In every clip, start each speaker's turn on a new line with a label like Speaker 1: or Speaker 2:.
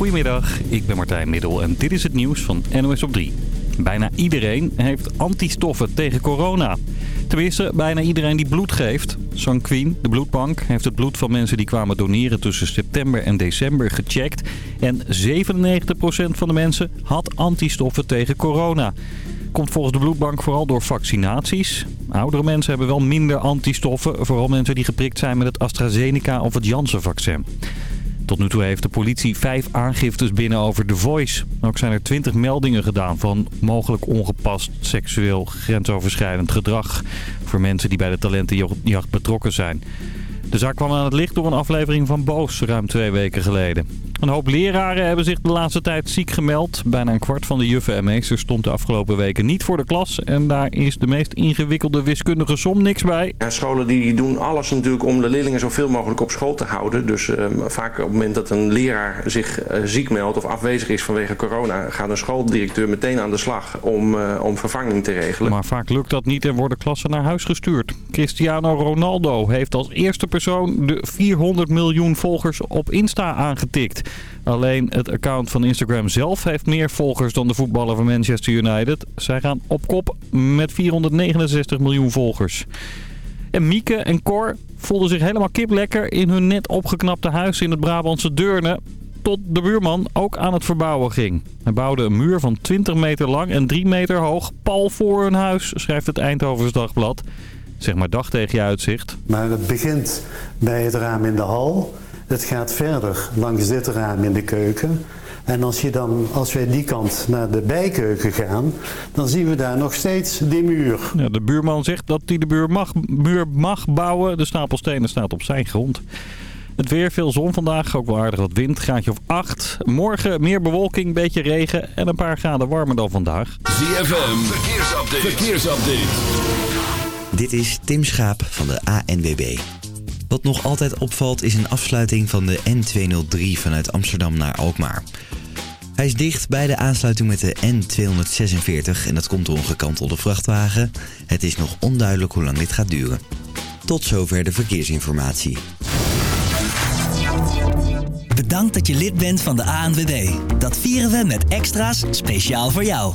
Speaker 1: Goedemiddag, ik ben Martijn Middel en dit is het nieuws van NOS op 3. Bijna iedereen heeft antistoffen tegen corona. Tenminste, bijna iedereen die bloed geeft. Sanquin, de bloedbank, heeft het bloed van mensen die kwamen doneren tussen september en december gecheckt. En 97% van de mensen had antistoffen tegen corona. Komt volgens de bloedbank vooral door vaccinaties. Oudere mensen hebben wel minder antistoffen. Vooral mensen die geprikt zijn met het AstraZeneca of het Janssen-vaccin. Tot nu toe heeft de politie vijf aangiftes binnen over The Voice. Ook zijn er twintig meldingen gedaan van mogelijk ongepast seksueel grensoverschrijdend gedrag... voor mensen die bij de talentenjacht betrokken zijn. De zaak kwam aan het licht door een aflevering van Boos ruim twee weken geleden. Een hoop leraren hebben zich de laatste tijd ziek gemeld. Bijna een kwart van de juffen en meesters stond de afgelopen weken niet voor de klas. En daar is de meest ingewikkelde wiskundige som niks bij.
Speaker 2: Ja, scholen die doen alles natuurlijk om de leerlingen zoveel mogelijk op school te houden. Dus ehm, vaak op het moment dat een leraar zich uh, ziek meldt of afwezig is vanwege corona... gaat een schooldirecteur meteen aan de slag om, uh, om vervanging te regelen.
Speaker 1: Maar vaak lukt dat niet en worden klassen naar huis gestuurd. Cristiano Ronaldo heeft als eerste persoon de 400 miljoen volgers op Insta aangetikt. Alleen het account van Instagram zelf heeft meer volgers dan de voetballer van Manchester United. Zij gaan op kop met 469 miljoen volgers. En Mieke en Cor voelden zich helemaal kiplekker in hun net opgeknapte huis in het Brabantse Deurne. Tot de buurman ook aan het verbouwen ging. Hij bouwde een muur van 20 meter lang en 3 meter hoog pal voor hun huis, schrijft het Eindhovens Dagblad. Zeg maar dag tegen je uitzicht.
Speaker 3: Maar het begint bij het raam in de hal. Het gaat verder langs dit raam in de keuken. En als, je dan, als wij die kant naar de bijkeuken gaan, dan zien we daar nog steeds die muur.
Speaker 1: Ja, de buurman zegt dat hij de muur mag, muur mag bouwen. De stapel stenen staat op zijn grond. Het weer, veel zon vandaag, ook wel aardig wat wind, graadje of 8. Morgen meer bewolking, beetje regen en een paar graden warmer dan vandaag.
Speaker 4: ZFM, verkeersupdate. verkeersupdate.
Speaker 5: Dit is Tim Schaap van de ANWB. Wat nog altijd opvalt is een afsluiting van de N203 vanuit Amsterdam naar Alkmaar. Hij is dicht bij de aansluiting met de N246 en dat komt door een gekantelde vrachtwagen. Het is nog onduidelijk hoe lang dit gaat duren. Tot zover de verkeersinformatie.
Speaker 6: Bedankt dat je lid bent van de ANWB. Dat vieren we met extra's speciaal voor jou.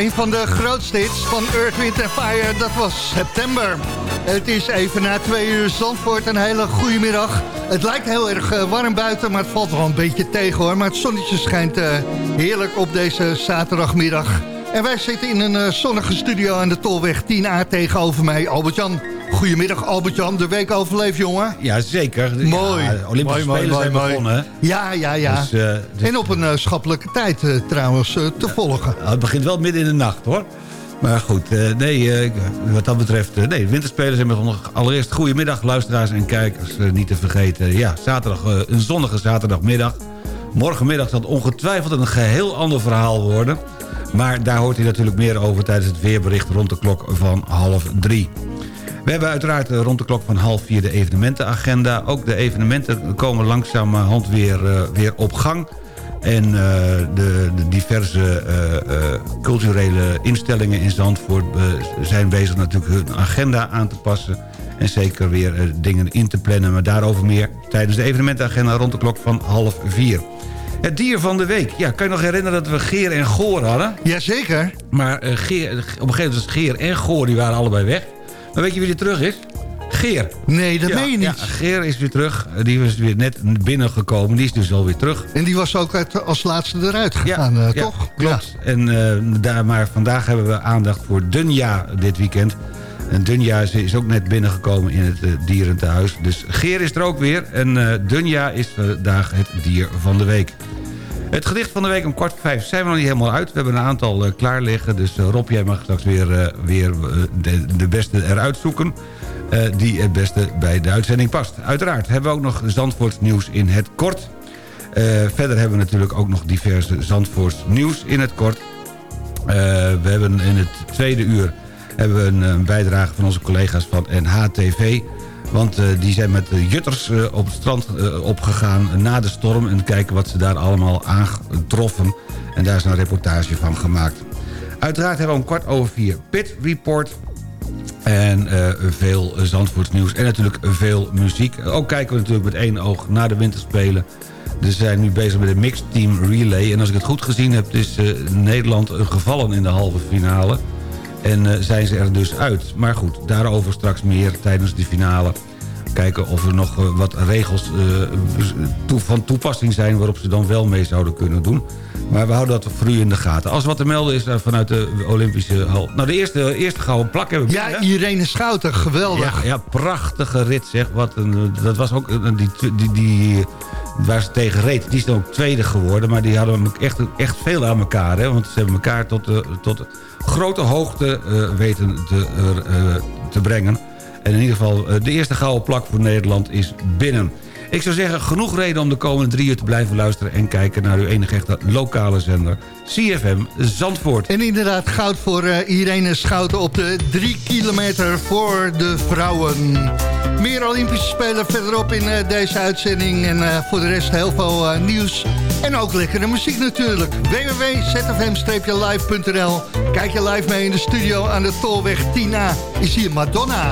Speaker 7: Een van de grootste hits van Earth, Wind Fire. Dat was September. Het is even na twee uur Zandvoort. Een hele goede middag. Het lijkt heel erg eh, warm buiten, maar het valt wel een beetje tegen hoor. Maar het zonnetje schijnt uh, heerlijk op deze zaterdagmiddag. En wij zitten in een uh, zonnige studio aan de Tolweg 10A tegenover mij. Albert-Jan, goedemiddag Albert-Jan. De week overleefd, jongen.
Speaker 8: Ja, zeker.
Speaker 7: Mooi.
Speaker 8: Ja, Olympische
Speaker 7: mooi,
Speaker 8: Spelen
Speaker 7: mooi,
Speaker 8: zijn
Speaker 7: mooi,
Speaker 8: begonnen.
Speaker 7: Ja, ja, ja.
Speaker 8: Dus, uh, dus...
Speaker 7: En op een uh, schappelijke tijd uh, trouwens te volgen.
Speaker 8: het begint wel midden in de nacht, hoor. Maar goed, nee, wat dat betreft... nee, de winterspelen zijn begonnen. Allereerst goedemiddag, luisteraars en kijkers. niet te vergeten, ja, zaterdag, een zonnige zaterdagmiddag. Morgenmiddag zal het ongetwijfeld een geheel ander verhaal worden... Maar daar hoort u natuurlijk meer over tijdens het weerbericht rond de klok van half drie. We hebben uiteraard rond de klok van half vier de evenementenagenda. Ook de evenementen komen langzamerhand weer, uh, weer op gang. En uh, de, de, diverse uh, culturele instellingen in Zandvoort zijn bezig natuurlijk hun agenda aan te passen. En zeker weer dingen in te plannen. Maar daarover meer tijdens de evenementenagenda rond de klok van half vier. Het dier van de week. Ja, kan je nog herinneren dat we Geer en Goor hadden?
Speaker 7: Jazeker.
Speaker 8: Maar Geer, op een gegeven moment was Geer en Goor, die waren allebei weg. Maar weet je wie er terug is? Geer.
Speaker 7: Nee, dat
Speaker 8: ja,
Speaker 7: meen je niet.
Speaker 8: Ja, Geer is weer terug. Die was weer net binnengekomen. Die is dus alweer terug.
Speaker 7: En die was ook uit, als laatste eruit gegaan,
Speaker 8: ja,
Speaker 7: uh,
Speaker 8: ja,
Speaker 7: toch?
Speaker 8: klopt. En uh, daar, maar vandaag hebben we aandacht voor Dunja dit weekend. En Dunja is, is ook net binnengekomen in het uh, dierentehuis. Dus Geer is er ook weer. En Dunja is vandaag het dier van de week. Het gedicht van de week om kwart voor vijf zijn we nog niet helemaal uit. We hebben een aantal uh, klaar liggen. Dus uh, Rob, jij mag straks weer, uh, weer de, de, beste eruit zoeken. die het beste bij de uitzending past. Uiteraard hebben we ook nog Zandvoorts nieuws in het kort. verder hebben we natuurlijk ook nog diverse Zandvoorts nieuws in het kort. we hebben in het tweede uur hebben we een, een bijdrage van onze collega's van NHTV... Want uh, die zijn met de jutters uh, op het strand uh, opgegaan na de storm... en kijken wat ze daar allemaal aantroffen. En daar is een reportage van gemaakt. Uiteraard hebben we om kwart over vier Pit Report... En veel Zandvoorts nieuws en natuurlijk veel muziek. Ook kijken we natuurlijk met één oog naar de winterspelen. Dus we zijn nu bezig met een mixed team relay. En als ik het goed gezien heb, is Nederland gevallen in de halve finale... En uh, zijn ze er dus uit. Maar goed, daarover straks meer tijdens de finale. Kijken of er nog uh, wat regels toe, van toepassing zijn... waarop ze dan wel mee zouden kunnen doen. Maar we houden dat voor u in de gaten. Als wat te melden is vanuit de Olympische hal. Nou, de eerste, eerste gouden plak hebben we
Speaker 7: Ja, binnen, Irene Schouten, geweldig.
Speaker 8: Ja, ja, prachtige rit zeg. Wat een, dat was ook die, die, die, waar ze tegen reed. Die is dan ook tweede geworden. Maar die hadden echt, echt veel aan elkaar. Hè? Want ze hebben elkaar tot... de tot grote hoogte uh, weten te, uh, te brengen. En in ieder geval, de eerste gouden plak voor Nederland is binnen. Ik zou zeggen, genoeg reden om de komende drie uur te blijven luisteren... en kijken naar uw enige echte lokale zender, CFM Zandvoort.
Speaker 7: En inderdaad, goud voor uh, Irene Schouten op de drie kilometer voor de vrouwen. Meer Olympische Spelen verderop in uh, deze uitzending. En uh, voor de rest heel veel nieuws. En ook lekkere muziek natuurlijk. www.zfm-live.nl Kijk je live mee in de studio aan de Tolweg 10A. Is hier Madonna.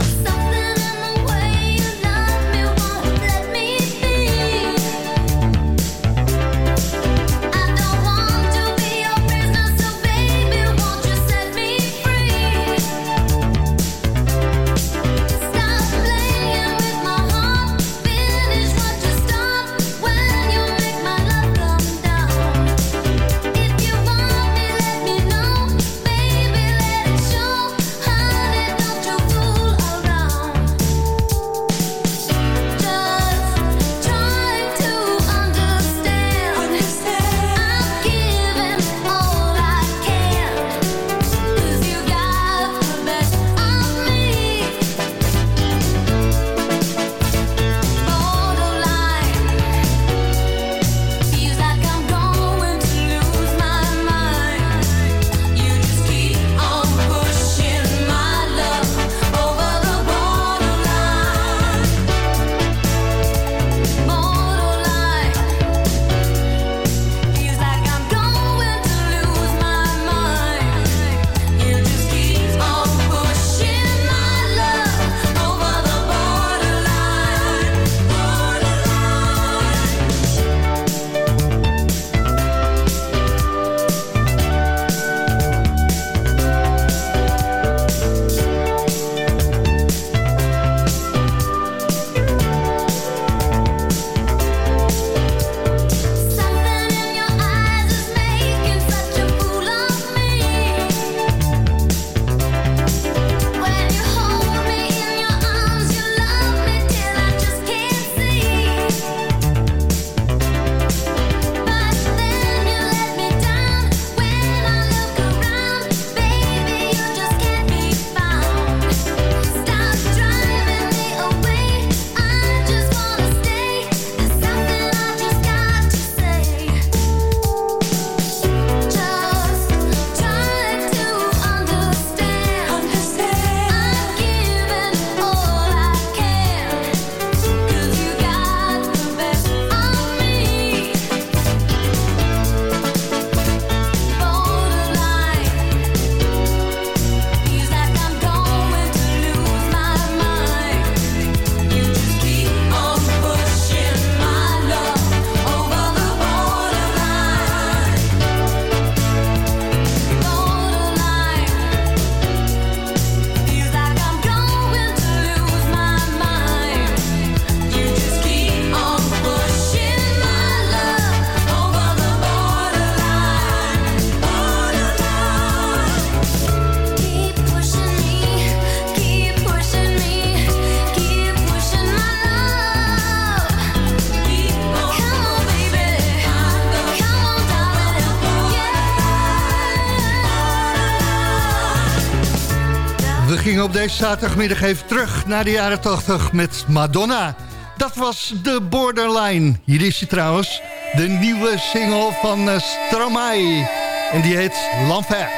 Speaker 7: Op deze zaterdagmiddag even terug naar de jaren 80 met Madonna. Dat was de Borderline. Hier is je trouwens, de nieuwe single van uh, Stromae. En die heet L'Enfer.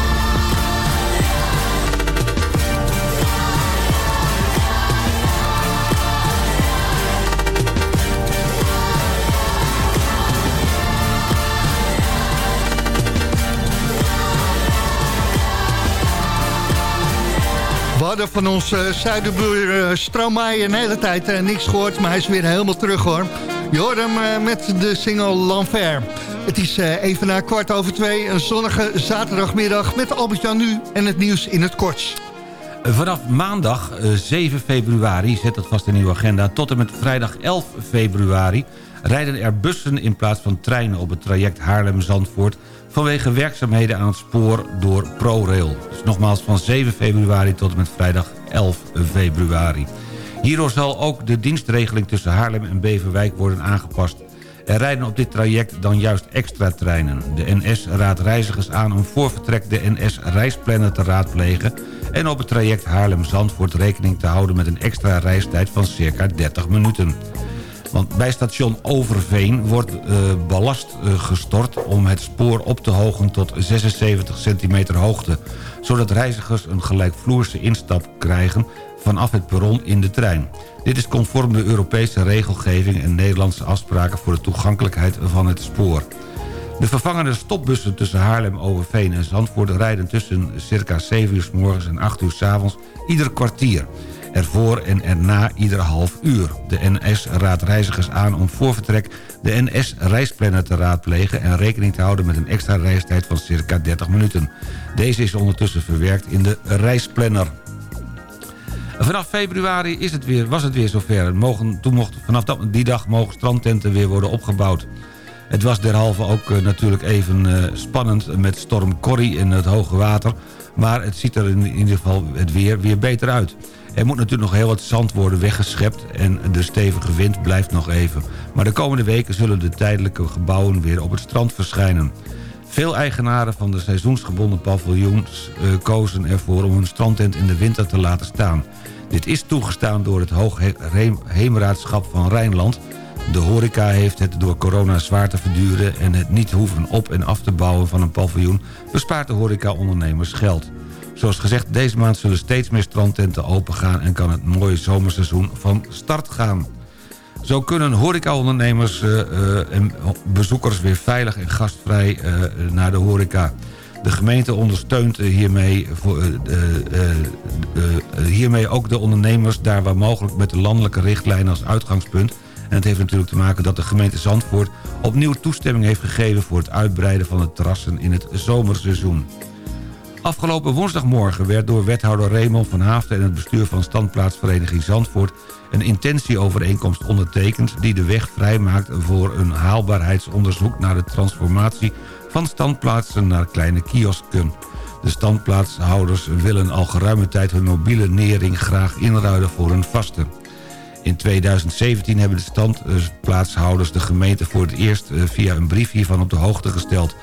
Speaker 7: Hadden van ons uh, zuidenbuur uh, Stromae een hele tijd uh, niks gehoord, maar hij is weer helemaal terug hoor. Je hoort hem met de single L'Enfer. Het is even na kwart over twee, een zonnige zaterdagmiddag met Albert-Jan nu en het nieuws in het kort.
Speaker 8: Vanaf maandag uh, 7 februari, zet dat vast in uw agenda... tot en met vrijdag 11 februari rijden er bussen in plaats van treinen... op het traject Haarlem-Zandvoort vanwege werkzaamheden aan het spoor door ProRail. Dus nogmaals van 7 februari tot en met vrijdag 11 februari. Hierdoor zal ook de dienstregeling tussen Haarlem en Beverwijk worden aangepast. Er rijden op dit traject dan juist extra treinen. De NS raadt reizigers aan om voor vertrek de NS-reisplanner te raadplegen... en op het traject Haarlem-Zandvoort rekening te houden met een extra reistijd van circa 30 minuten. Want bij station Overveen wordt uh, ballast uh, gestort om het spoor op te hogen tot 76 centimeter hoogte. Zodat reizigers een gelijkvloerse instap krijgen vanaf het perron in de trein. Dit is conform de Europese regelgeving en Nederlandse afspraken voor de toegankelijkheid van het spoor. De vervangende stopbussen tussen Haarlem, Overveen en Zandvoort rijden tussen circa 7 uur s morgens en 8 uur s avonds ieder kwartier ervoor en erna ieder half uur. De NS raadt reizigers aan om voor vertrek de NS-reisplanner te raadplegen... en rekening te houden met een extra reistijd van circa 30 minuten. Deze is ondertussen verwerkt in de reisplanner. Vanaf februari is het weer, was het weer zover. Mogen, toen mocht, vanaf die dag mogen strandtenten weer worden opgebouwd. Het was derhalve ook uh, natuurlijk even uh, spannend met storm Corrie in het hoge water... Maar het ziet er in ieder geval het weer weer beter uit. Er moet natuurlijk nog heel wat zand worden weggeschept en de stevige wind blijft nog even. Maar de komende weken zullen de tijdelijke gebouwen weer op het strand verschijnen. Veel eigenaren van de seizoensgebonden paviljoens eh, kozen ervoor om hun strandtent in de winter te laten staan. Dit is toegestaan door het Hoogheemraadschap van Rijnland. De horeca heeft het door corona zwaar te verduren... en het niet hoeven op- en af te bouwen van een paviljoen... bespaart de horeca-ondernemers geld. Zoals gezegd, deze maand zullen steeds meer strandtenten opengaan... en kan het mooie zomerseizoen van start gaan. Zo kunnen horecaondernemers uh, uh, en bezoekers weer veilig en gastvrij uh, naar de horeca. De gemeente ondersteunt hiermee, voor, hiermee ook de ondernemers... daar waar mogelijk met de landelijke richtlijnen als uitgangspunt... En het heeft natuurlijk te maken dat de gemeente Zandvoort opnieuw toestemming heeft gegeven... voor het uitbreiden van de terrassen in het zomerseizoen. Afgelopen woensdagmorgen werd door wethouder Raymond van Haafden... en het bestuur van standplaatsvereniging Zandvoort... een intentieovereenkomst ondertekend... die de weg vrijmaakt voor een haalbaarheidsonderzoek... naar de transformatie van standplaatsen naar kleine kiosken. De standplaatshouders willen al geruime tijd hun mobiele nering graag inruilen voor een vaste. In 2017 hebben de standplaatshouders de gemeente voor het eerst eh, via een brief hiervan op de hoogte gesteld.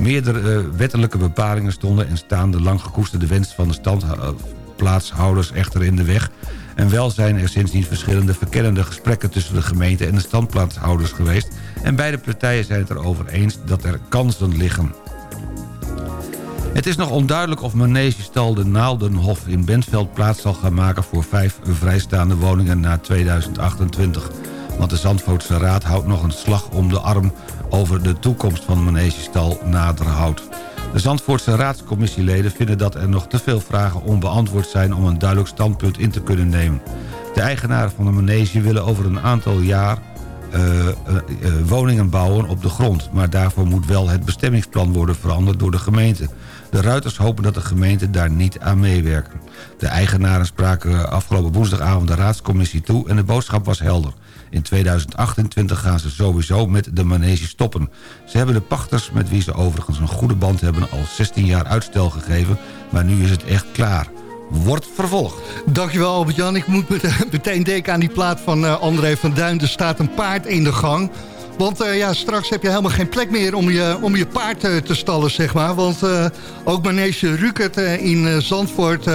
Speaker 8: Meerdere eh, wettelijke bepalingen stonden en staan de lang gekoesterde wens van de standplaatshouders echter in de weg. En wel zijn er sindsdien verschillende verkennende gesprekken tussen de gemeente en de standplaatshouders geweest. En beide partijen zijn het erover eens dat er kansen liggen. Het is nog onduidelijk of Manegestal de Naaldenhof in Bentveld plaats zal gaan maken voor vijf vrijstaande woningen na 2028. Want de Zandvoortse Raad houdt nog een slag om de arm over de toekomst van Manegestal naderhoudt. De Zandvoortse raadscommissieleden vinden dat er nog te veel vragen onbeantwoord zijn om een duidelijk standpunt in te kunnen nemen. De eigenaren van de manege willen over een aantal jaar uh, uh, woningen bouwen op de grond. Maar daarvoor moet wel het bestemmingsplan worden veranderd door de gemeente. De ruiters hopen dat de gemeente daar niet aan meewerken. De eigenaren spraken afgelopen woensdagavond de raadscommissie toe... en de boodschap was helder. In 2028 gaan ze sowieso met de manege stoppen. Ze hebben de pachters, met wie ze overigens een goede band hebben... al 16 jaar uitstel gegeven, maar nu is het echt klaar wordt vervolgd.
Speaker 7: Dankjewel Albert-Jan. Ik moet meteen denken aan die plaat van uh, André van Duin. Er staat een paard in de gang. Want uh, ja, straks heb je helemaal geen plek meer om je, om je paard uh, te stallen, zeg maar. Want uh, ook Manege Rukert in Zandvoort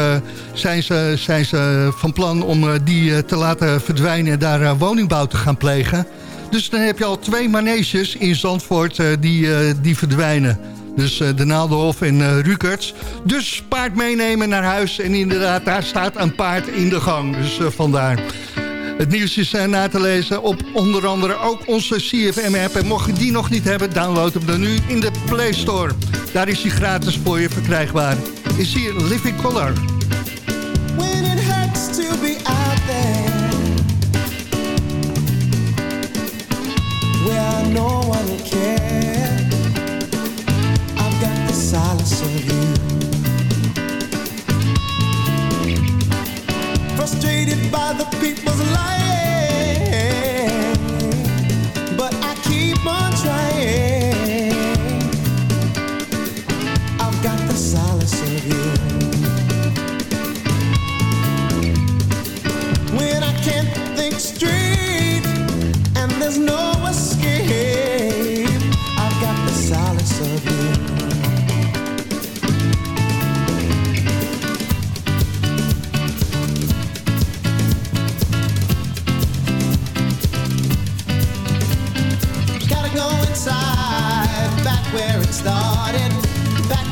Speaker 7: zijn, ze, zijn ze van plan om die te laten verdwijnen... en daar woningbouw te gaan plegen. Dus dan heb je al twee maneges in Zandvoort die, die verdwijnen. Dus de Naaldenhof en Rukerts. Dus paard meenemen naar huis. En inderdaad, daar staat een paard in de gang. Dus vandaar. Het nieuws is na te lezen op onder andere ook onze CFM-app. En mocht je die nog niet hebben, download hem dan nu in de Play Store. Daar is hij gratis voor je verkrijgbaar. Is hier Living Color.
Speaker 9: When it hurts to be no one cares I've got the solace of Frustrated by the people's lying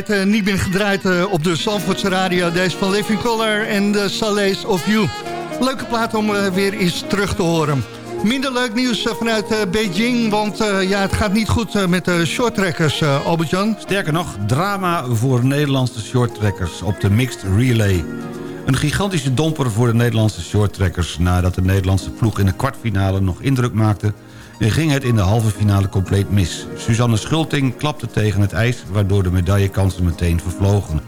Speaker 7: Eh, niet meer gedraaid eh, op de Zandvoortse radio. Deze van Living Color en de Solace of You. Leuke plaat om eh, weer eens terug te horen. Minder leuk nieuws vanuit Beijing, want ja, het gaat niet goed met de shorttrackers, Albert-Jan.
Speaker 8: Sterker nog, drama voor Nederlandse shorttrackers op de Mixed Relay. Een gigantische domper voor de Nederlandse shorttrackers... nadat de Nederlandse ploeg in de kwartfinale nog indruk maakte... en ging het in de halve finale compleet mis. Suzanne Schulting klapte tegen het ijs... waardoor de medaillekansen meteen vervlogen.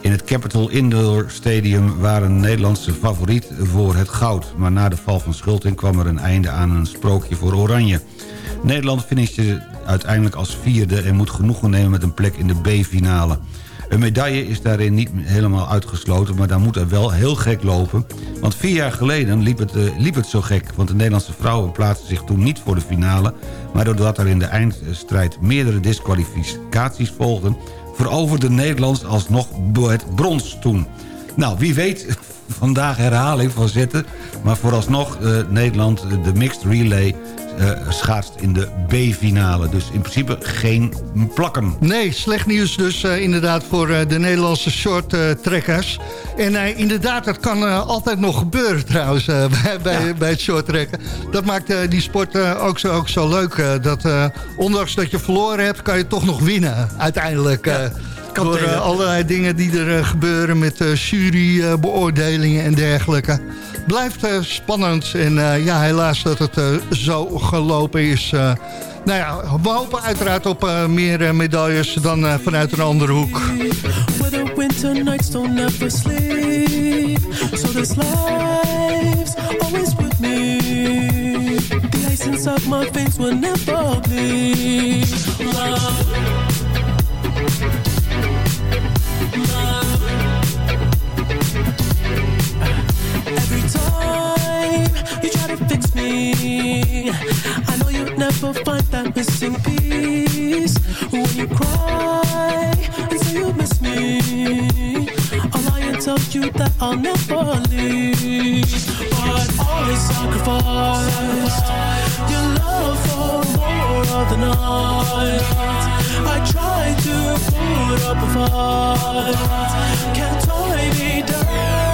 Speaker 8: In het Capital Indoor Stadium waren Nederlandse favoriet voor het goud. Maar na de val van Schulting kwam er een einde aan een sprookje voor Oranje. Nederland finishte uiteindelijk als vierde... en moet genoegen nemen met een plek in de B-finale. Een medaille is daarin niet helemaal uitgesloten... maar dan moet er wel heel gek lopen. Want vier jaar geleden liep het, eh, liep het zo gek... want de Nederlandse vrouwen plaatsten zich toen niet voor de finale... maar doordat er in de eindstrijd meerdere disqualificaties volgden... veroverde Nederlands alsnog het brons toen. Nou, wie weet, vandaag herhaling van zetten... maar vooralsnog eh, Nederland eh, de mixed relay eh, schaatst in de B-finale. Dus in principe geen plakken.
Speaker 7: Nee, slecht nieuws dus inderdaad voor de Nederlandse shorttrekkers. en inderdaad, dat kan altijd nog gebeuren trouwens bij, bij, bij het shorttrekken. Dat maakt die sport ook, zo, ook zo leuk. dat ondanks dat je verloren hebt, kan je toch nog winnen uiteindelijk. eh,
Speaker 8: kan
Speaker 7: door eh, allerlei dingen die er eh, gebeuren met uh, jurybeoordelingen en dergelijke. Blijft eh, spannend en eh, ja, helaas dat het zo gelopen is. eh. nou ja, we hopen uiteraard op eh, meer medailles dan vanuit een andere hoek.
Speaker 10: The ice inside my veins will never bleed. Love. Never find that missing piece. When you cry and say you miss me, I'll lie and tell you that I'll never leave. But always sacrifice your love for more of the night. I try to put up a fight, can't tie me down.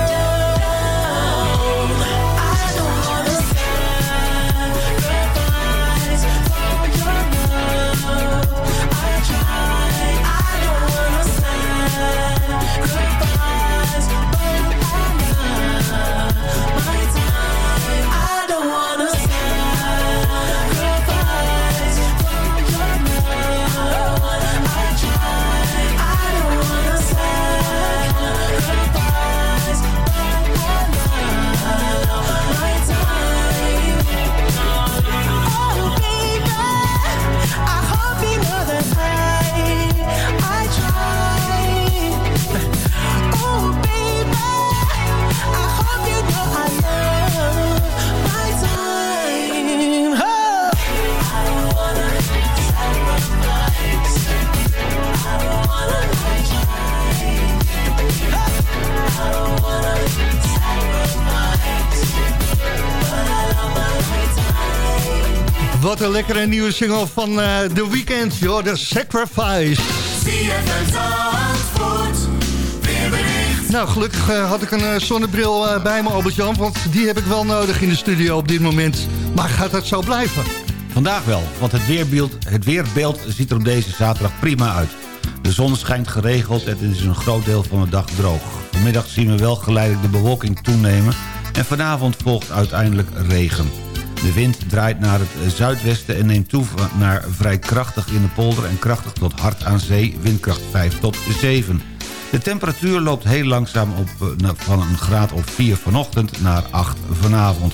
Speaker 7: Lekkere nieuwe single van eh, The Weeknd, joh, The Sacrifice. Nou, gelukkig eh, had ik een eh, zonnebril bij me, Albert-Jan, want die heb ik wel nodig in de studio op dit moment. Maar gaat dat zo blijven?
Speaker 8: Vandaag wel, want het weerbeeld, het weerbeeld ziet er op deze zaterdag prima uit. De zon schijnt geregeld en het is een groot deel van de dag droog. Vanmiddag zien we wel geleidelijk de bewolking toenemen... en vanavond volgt uiteindelijk regen. De wind draait naar het zuidwesten en neemt toe naar vrij krachtig in de polder... en krachtig tot hard aan zee, windkracht 5 tot 7. De temperatuur loopt heel langzaam op, eh, na- van een graad of 4 vanochtend naar 8 vanavond.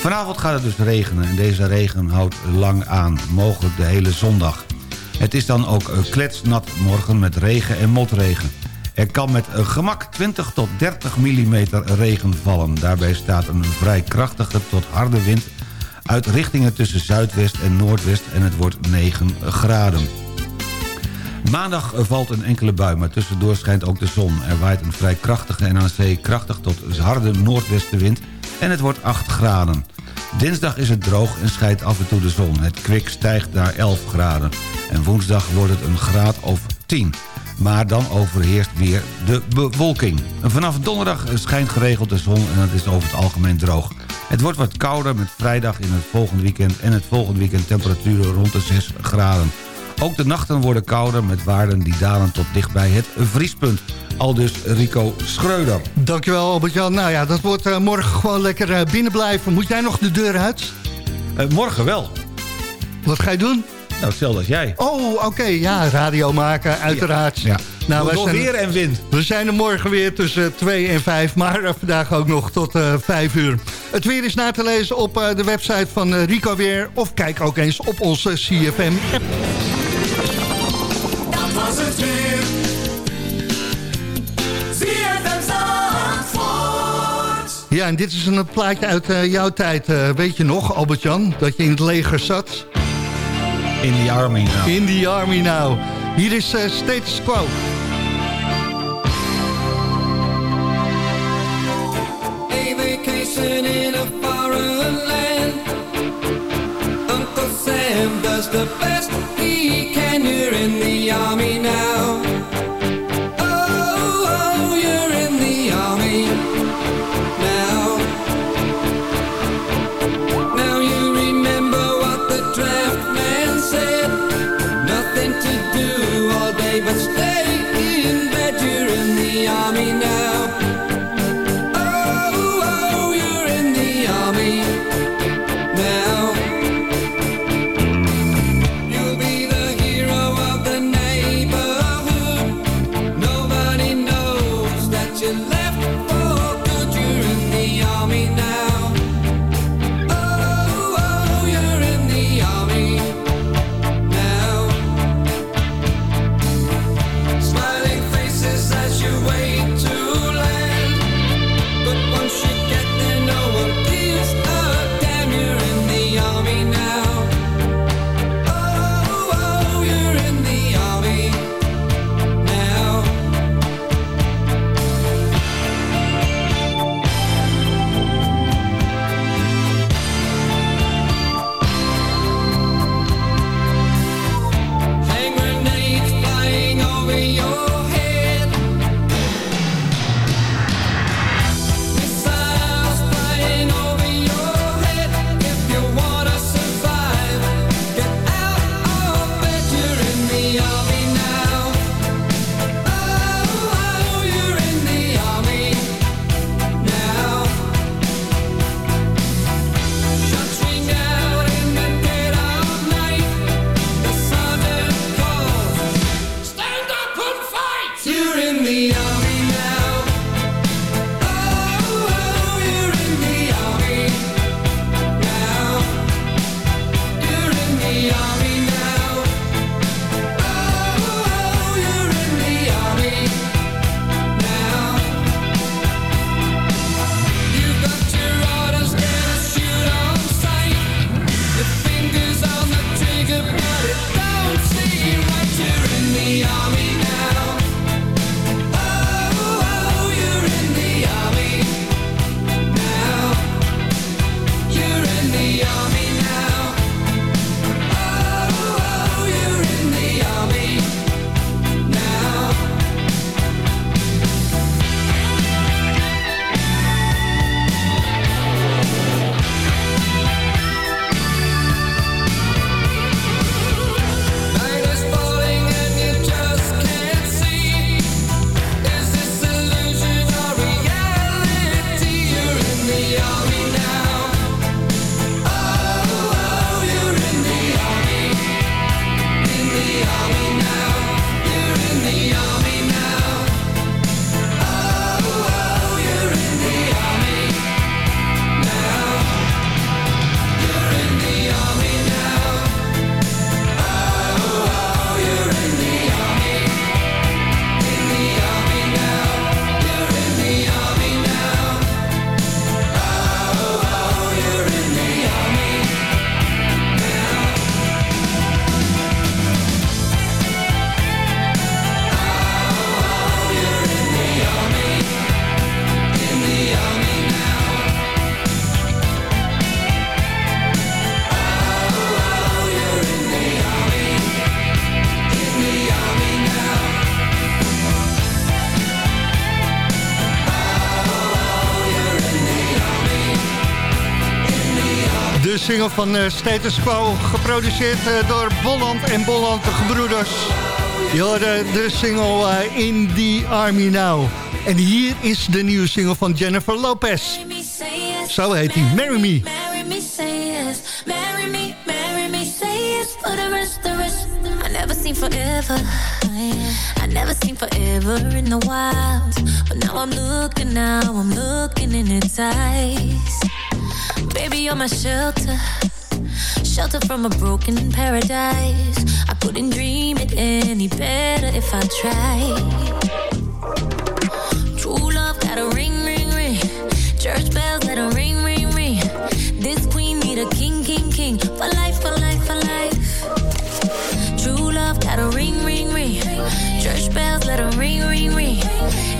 Speaker 8: Vanavond gaat het dus regenen en deze regen houdt lang aan, mogelijk de hele zondag. Het is dan ook eh, kletsnat morgen met regen en motregen. Er kan met een gemak 20 tot 30 mm regen vallen. Daarbij staat een vrij krachtige tot harde wind uit richtingen tussen zuidwest en noordwest en het wordt 9 graden. Maandag valt een enkele bui, maar tussendoor schijnt ook de zon. Er waait een vrij krachtige en aan zee krachtig tot harde noordwestenwind... en het wordt 8 graden. Dinsdag is het droog en schijnt af en toe de zon. Het kwik stijgt naar 11 graden. En woensdag wordt het een graad of 10. Maar dan overheerst weer de bewolking. Vanaf donderdag schijnt geregeld de zon en het is over het algemeen droog. Het wordt wat kouder met vrijdag in het volgende weekend... en het volgende weekend temperaturen rond de 6 graden. Ook de nachten worden kouder met waarden die dalen tot dichtbij het vriespunt. Al dus Rico Schreuder.
Speaker 7: Dankjewel Albert-Jan. Nou ja, dat wordt eh, morgen gewoon lekker eh, binnen blijven. Moet jij nog de deur uit?
Speaker 8: Eh, morgen wel.
Speaker 7: Wat ga je doen?
Speaker 8: Nou, hetzelfde als jij.
Speaker 7: Oh, oké. Ja, radio maken, uiteraard.
Speaker 8: Ja.
Speaker 7: Nou,
Speaker 8: Door
Speaker 7: zijn-
Speaker 8: weer en wind.
Speaker 7: We zijn er morgen weer tussen 2 en 5, maar eh, vandaag ook nog tot eh 5 uur. Het weer is na te lezen op eh, de website van Rico Weer... of kijk ook eens op onze CFM-app.
Speaker 9: Dat was het weer.
Speaker 7: Ja, en dit is een plaatje uit eh, jouw tijd. eh, weet je nog, Albert-Jan, dat je in het leger zat?
Speaker 8: In the army nou.
Speaker 7: In the army now. Hier is eh, Status Quo.
Speaker 11: A vacation in a foreign land. Uncle Sam does the best the army
Speaker 7: van eh, Status Quo, geproduceerd eh, door Bolland en Bolland, de gebroeders. Je de single eh, In The Army Now. En hier is de nieuwe single van Jennifer Lopez. Zo heet hij, Marry Me.
Speaker 12: Marry me, say yes. Marry me, marry me, say yes. For the rest, the rest. I never seen forever. I never seen forever in the wild. But now I'm looking, now I'm looking in its eyes. Baby, you're my shelter. Shelter from a broken paradise. I couldn't dream it any better if I tried. True love got a ring, ring, ring. Church bells let 'em ring, ring, ring. This queen need a king, king, king. For life, for life, for life. True love got a ring, ring, ring. Church bells let 'em ring, ring, ring.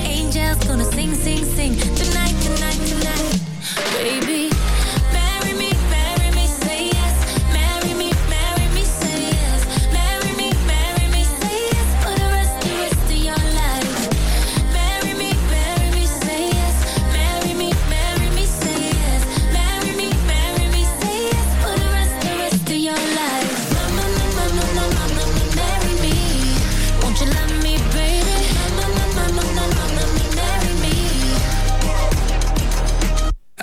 Speaker 12: Angels gonna sing, sing, sing.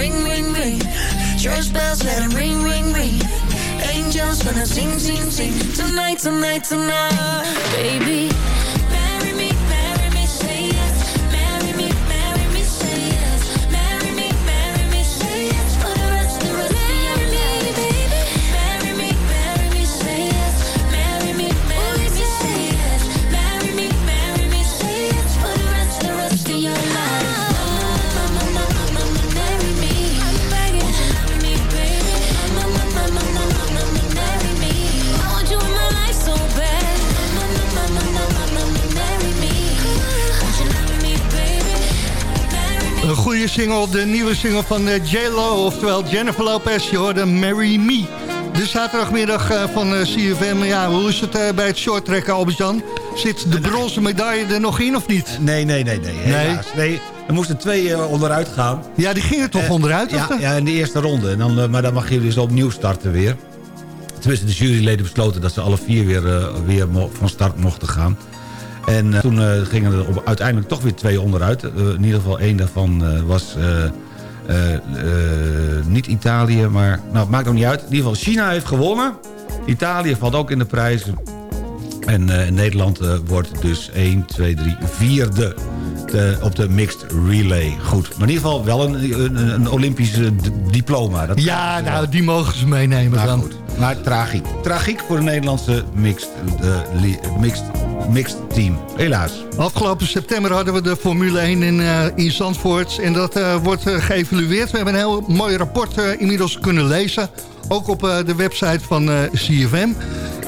Speaker 13: Ring, ring, ring. Church bells, let it ring, ring, ring. Angels gonna sing, sing, sing. Tonight, tonight, tonight.
Speaker 12: Baby,
Speaker 7: single, de nieuwe single van eh, J-Lo, oftewel Jennifer Lopez. Je hoorde Marry Me. De zaterdagmiddag eh, van eh, CFM. Ja, hoe is het bij het shorttrekken, Albert-Jan? Zit de bronzen medaille er nog in of niet?
Speaker 8: Nee, nee, nee, nee. helaas. Nee, er moesten twee onderuit gaan.
Speaker 7: Ja, die gingen toch onderuit?
Speaker 8: Ja, ja, in de eerste ronde. En dan, maar dan mag je dus opnieuw starten weer. Tenminste, de juryleden besloten dat ze alle vier weer, weer van start mochten gaan. En eh, toen eh, gingen er op, uiteindelijk toch weer twee onderuit. Eh, in ieder geval één daarvan was niet Italië, maar... Nou, het maakt ook niet uit. In ieder geval, China heeft gewonnen. Italië valt ook in de prijzen. En Nederland wordt dus 1, 2, 3, vierde de- op de mixed relay. Goed, maar in ieder geval wel een, een, een Olympisch diploma. Dat
Speaker 7: Ja, nou, die mogen ze meenemen
Speaker 8: maar
Speaker 7: dan.
Speaker 8: goed, maar tragiek. Tragiek voor de Nederlandse mixed, mixed, mixed team. Helaas.
Speaker 7: Afgelopen september hadden we de Formule 1 in, eh, in Zandvoort. En dat eh, wordt eh, geëvalueerd. We hebben een heel mooi rapport inmiddels kunnen lezen. Ook op de website van CFM.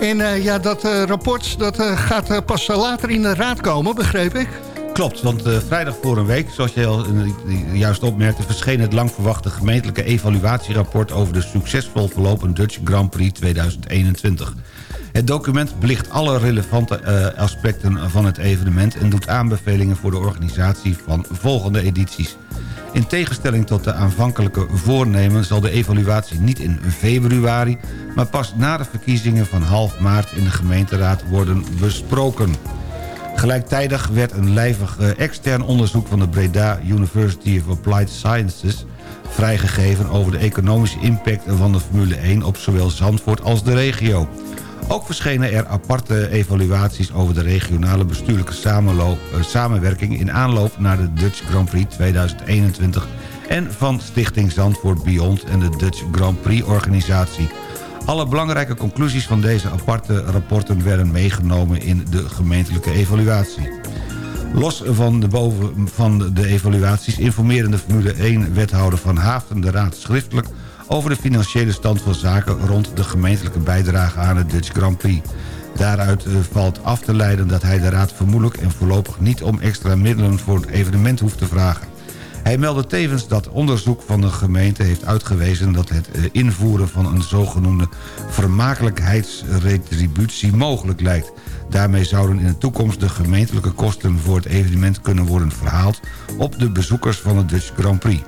Speaker 7: En ja, dat rapport dat, gaat pas later in de raad komen, begreep ik.
Speaker 8: Klopt, want eh, vrijdag voor een week, zoals je al eh, juist opmerkte... verscheen het lang verwachte gemeentelijke evaluatierapport... over de succesvol verlopen Dutch Grand Prix 2021. Het document belicht alle relevante eh, aspecten van het evenement... en doet aanbevelingen voor de organisatie van volgende edities. In tegenstelling tot de aanvankelijke voornemen... zal de evaluatie niet in februari... maar pas na de verkiezingen van half maart in de gemeenteraad worden besproken. Gelijktijdig werd een lijvig eh, extern onderzoek van de Breda University of Applied Sciences vrijgegeven over de economische impact van de Formule 1 op zowel Zandvoort als de regio. Ook verschenen er aparte evaluaties over de regionale bestuurlijke eh, samenwerking in aanloop naar de Dutch Grand Prix 2021 en van Stichting Zandvoort Beyond en de Dutch Grand Prix organisatie. Alle belangrijke conclusies van deze aparte rapporten werden meegenomen in de gemeentelijke evaluatie. Los van de, boven, van de evaluaties informeerde de Formule 1-wethouder Van Haafden de raad schriftelijk over de financiële stand van zaken rond de gemeentelijke bijdrage aan het Dutch Grand Prix. Daaruit eh, valt af te leiden dat hij de raad vermoedelijk en voorlopig niet om extra middelen voor het evenement hoeft te vragen. Hij meldde tevens dat onderzoek van de gemeente heeft uitgewezen... dat het eh, invoeren van een zogenoemde vermakelijkheidsretributie mogelijk lijkt. Daarmee zouden in de toekomst de gemeentelijke kosten voor het evenement kunnen worden verhaald... op de bezoekers van het Dutch Grand Prix.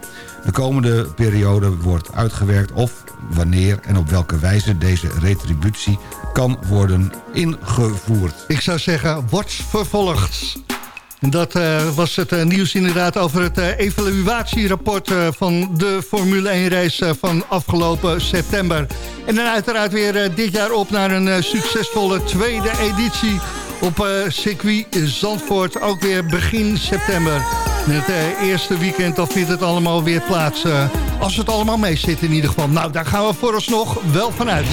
Speaker 8: De komende periode wordt uitgewerkt of, wanneer en op welke wijze deze retributie kan worden ingevoerd.
Speaker 7: Ik zou zeggen, wordt vervolgd. Dat eh, was het eh, nieuws inderdaad over het eh, evaluatierapport van de Formule 1 race van afgelopen september. En dan uiteraard weer dit jaar op naar een succesvolle tweede editie op circuit Zandvoort. Ook weer begin september. In het eerste weekend dan vindt het allemaal weer plaats. als het allemaal mee zit in ieder geval. Nou, daar gaan we vooralsnog wel vanuit.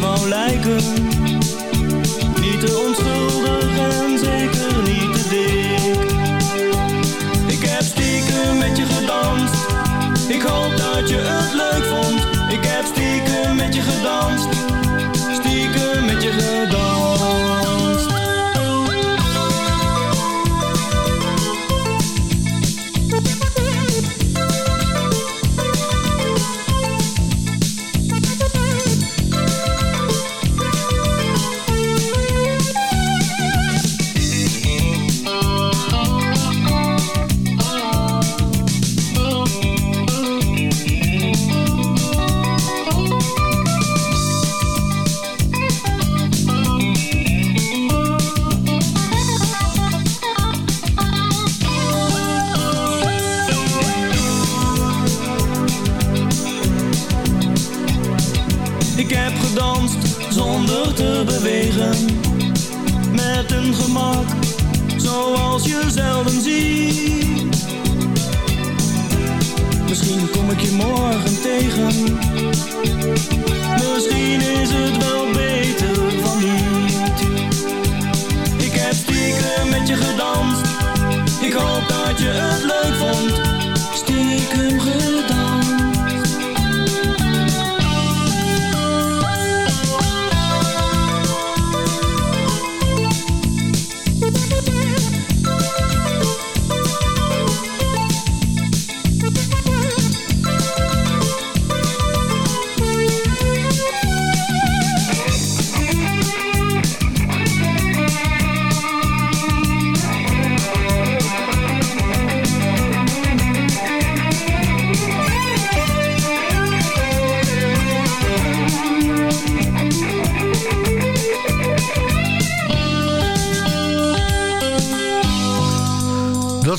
Speaker 14: Wou lijken. Niet te onschuldig en zeker niet te dik. Ik heb stiekem met je gedanst. Ik hoop dat je het leuk vond. Ik heb stiekem met je gedanst.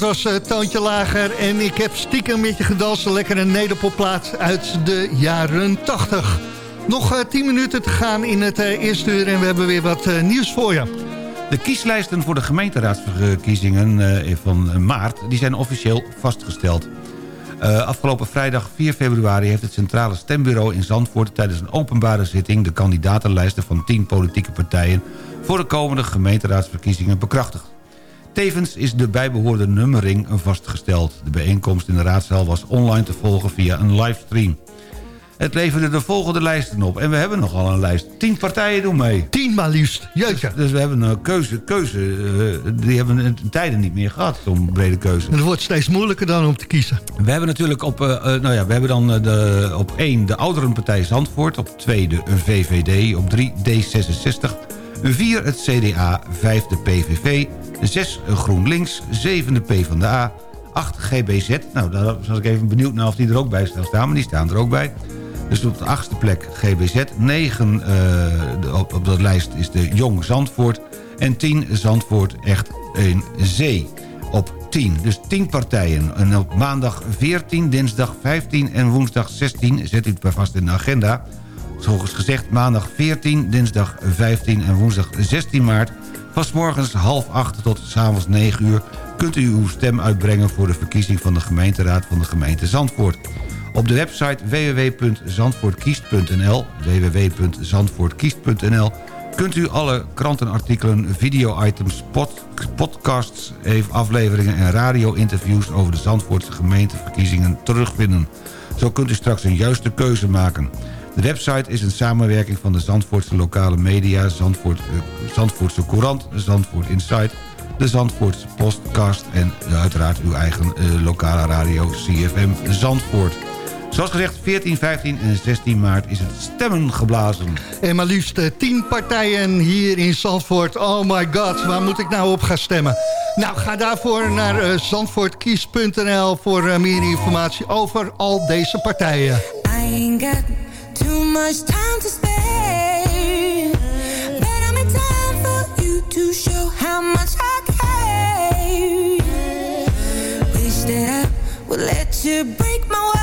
Speaker 7: Was uh, Toontje Lager en ik heb stiekem met je gedanst. Een lekkere nederpopplaat uit de jaren 80. Nog uh, 10 minuten te gaan in het uh, eerste uur en we hebben weer wat nieuws voor je.
Speaker 8: De kieslijsten voor de gemeenteraadsverkiezingen eh, van maart... die zijn officieel vastgesteld. Afgelopen vrijdag 4 februari heeft het Centrale Stembureau in Zandvoort... tijdens een openbare zitting de kandidatenlijsten van 10 politieke partijen... voor de komende gemeenteraadsverkiezingen bekrachtigd. Tevens is de bijbehorende nummering vastgesteld. De bijeenkomst in de raadzaal was online te volgen via een livestream. Het leverde de volgende lijsten op. En we hebben nogal een lijst. Tien partijen doen mee.
Speaker 7: Tien maar liefst. Jeetje.
Speaker 8: Dus, dus we hebben een keuze. keuze uh, die hebben we in tijden niet meer gehad. Zo'n brede keuze.
Speaker 7: En het wordt steeds moeilijker dan om te kiezen.
Speaker 8: We hebben natuurlijk op, uh, nou ja, we hebben dan de, op één de Ouderenpartij Zandvoort. Op twee de VVD. Op drie D66. Vier het CDA. Vijf de PVV. 6 GroenLinks, 7 de PvdA, 8 GBZ. Nou, daar was ik even benieuwd naar of die er ook bij staan, maar die staan er ook bij. Dus op de achtste plek GBZ, 9 uh, op, op de lijst is de Jong Zandvoort... en 10 Zandvoort Echt een Zee op 10. Dus 10 partijen. En op maandag 14, dinsdag 15 en woensdag 16... zet u het maar vast in de agenda... Zoals gezegd, maandag 14, dinsdag 15 en woensdag 16 maart... van morgens half acht tot s avonds 9 uur... kunt u uw stem uitbrengen voor de verkiezing van de gemeenteraad van de gemeente Zandvoort. Op de website www.zandvoortkiest.nl www.zandvoortkiest.nl kunt u alle krantenartikelen, video-items, pod- podcasts, afleveringen en radio-interviews over de Zandvoortse gemeenteverkiezingen terugvinden. Zo kunt u straks een juiste keuze maken. De website is een samenwerking van de Zandvoortse lokale media... Zandvoort, eh, Zandvoortse Courant, Zandvoort Insight... de Zandvoortse Postcast en eh, uiteraard uw eigen eh, lokale radio CFM Zandvoort. Zoals gezegd, 14, 15 en 16 maart is het stemmen geblazen.
Speaker 7: En maar liefst eh, tien partijen hier in Zandvoort. Oh my god, waar moet ik nou op gaan stemmen? Nou, ga daarvoor naar eh, zandvoortkies.nl voor eh, meer informatie over al deze partijen.
Speaker 15: I ain't got too much time to spare. But I'm in time for you to show how much I care. Wish that I would let you break my walls.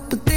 Speaker 15: But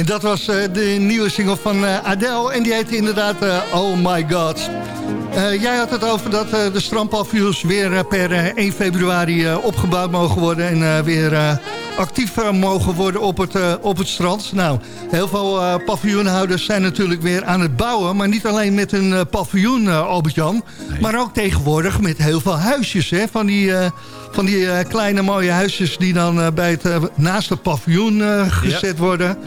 Speaker 7: En dat was eh, de nieuwe single van eh, Adele. En die heette inderdaad eh, Oh My God. Jij had het over dat de strandpaviljoens weer per eh, 1 februari opgebouwd mogen worden. En weer actief mogen worden op het, op het strand. Nou, heel veel paviljoenhouders zijn natuurlijk weer aan het bouwen. Maar niet alleen met een paviljoen, Albert-Jan. Maar ook tegenwoordig met heel veel huisjes. Hè, van die, van die kleine mooie huisjes die dan bij het, naast het paviljoen gezet worden.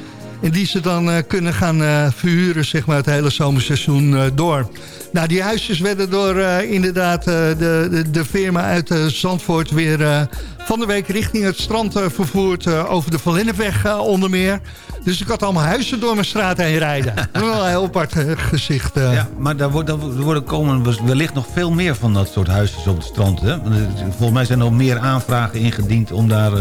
Speaker 7: En die ze dan eh, kunnen gaan eh, verhuren zeg maar, het hele zomerseizoen eh, door. Nou, die huisjes werden door inderdaad de, de, de firma uit Zandvoort weer van de week richting het strand eh, vervoerd eh, over de Van Linnenweg eh, onder meer. Dus ik had allemaal huizen door mijn straat heen rijden. Dat is wel een heel apart gezicht.
Speaker 8: Ja, maar daar wordt- daar worden komen wellicht nog veel meer van dat soort huisjes op het strand. Hè? Volgens mij zijn er nog meer aanvragen ingediend om daar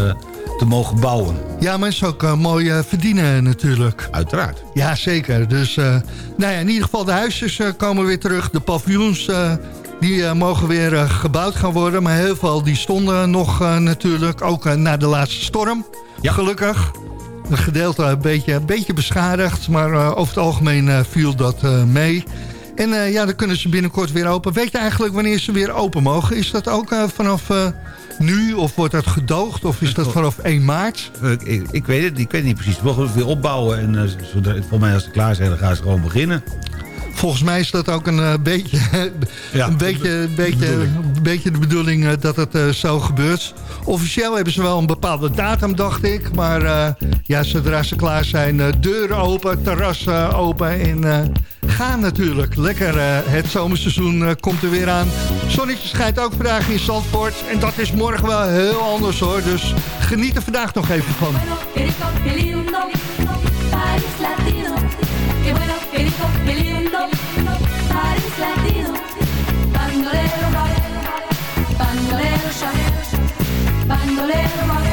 Speaker 8: te mogen bouwen.
Speaker 7: Ja, maar het is ook mooi verdienen natuurlijk.
Speaker 8: Uiteraard.
Speaker 7: Ja, zeker. Dus nou ja, in ieder geval de huisjes komen weer terug. De paviljoens die eh, mogen weer eh, gebouwd gaan worden. Maar heel veel die stonden nog eh, natuurlijk. Ook na de laatste storm. Gelukkig. Een gedeelte een beetje, een beetje beschadigd. Maar over het algemeen viel dat mee. En ja, dan kunnen ze binnenkort weer open. Weet je eigenlijk wanneer ze weer open mogen? Is dat ook vanaf nu? Of wordt dat gedoogd? Of is dat vanaf 1 maart?
Speaker 8: Ik, ik, ik weet het, ik weet het niet precies. We mogen het weer opbouwen en zodra, volgens mij als ze klaar zijn, dan gaan ze gewoon beginnen.
Speaker 7: Volgens mij is dat ook een eh, beetje, een beetje, een beetje, een beetje de bedoeling eh, dat het eh, zo gebeurt. Officieel hebben ze wel een bepaalde datum, dacht ik. Maar eh, ja, zodra ze klaar zijn, eh, deuren open, terras eh, open en eh, gaan natuurlijk. Lekker, eh, het zomerseizoen eh, komt er weer aan. Zonnetje schijnt ook vandaag in Zandvoort. En dat is morgen wel heel anders hoor. Dus geniet er vandaag nog even van.
Speaker 16: Qué qué lindo, qué lindo, Bandolero, bandolero, bandolero, bandolero,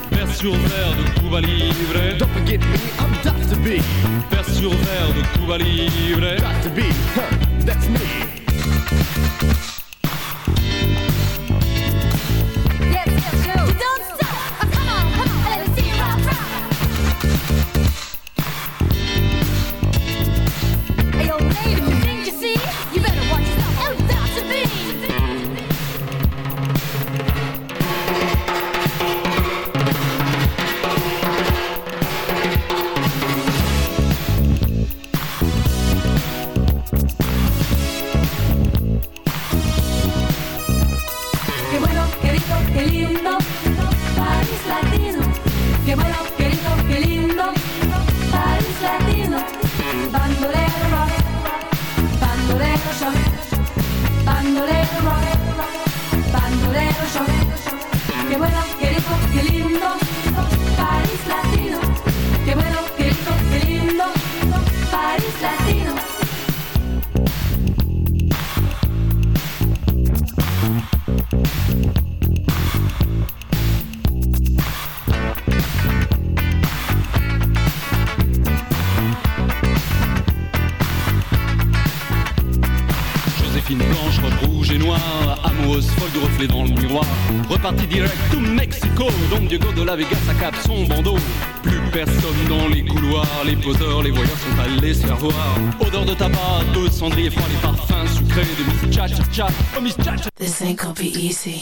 Speaker 17: Vers sur verre de Cuba Libre. Don't forget me, I'm Dr. B. Vers sur verre de Cuba Libre. Dr. B, huh, that's me. Direct to Mexico, Don Diego de la Vega, sa cape, son bandeau. Plus personne dans les couloirs, les poseurs, les voyeurs sont allés se faire voir. Odeur de tabac, de cendrier froid, les parfums sucrés de Miss Cha Cha Cha, oh.
Speaker 18: This ain't gonna easy.